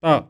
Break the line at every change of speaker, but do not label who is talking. Tá.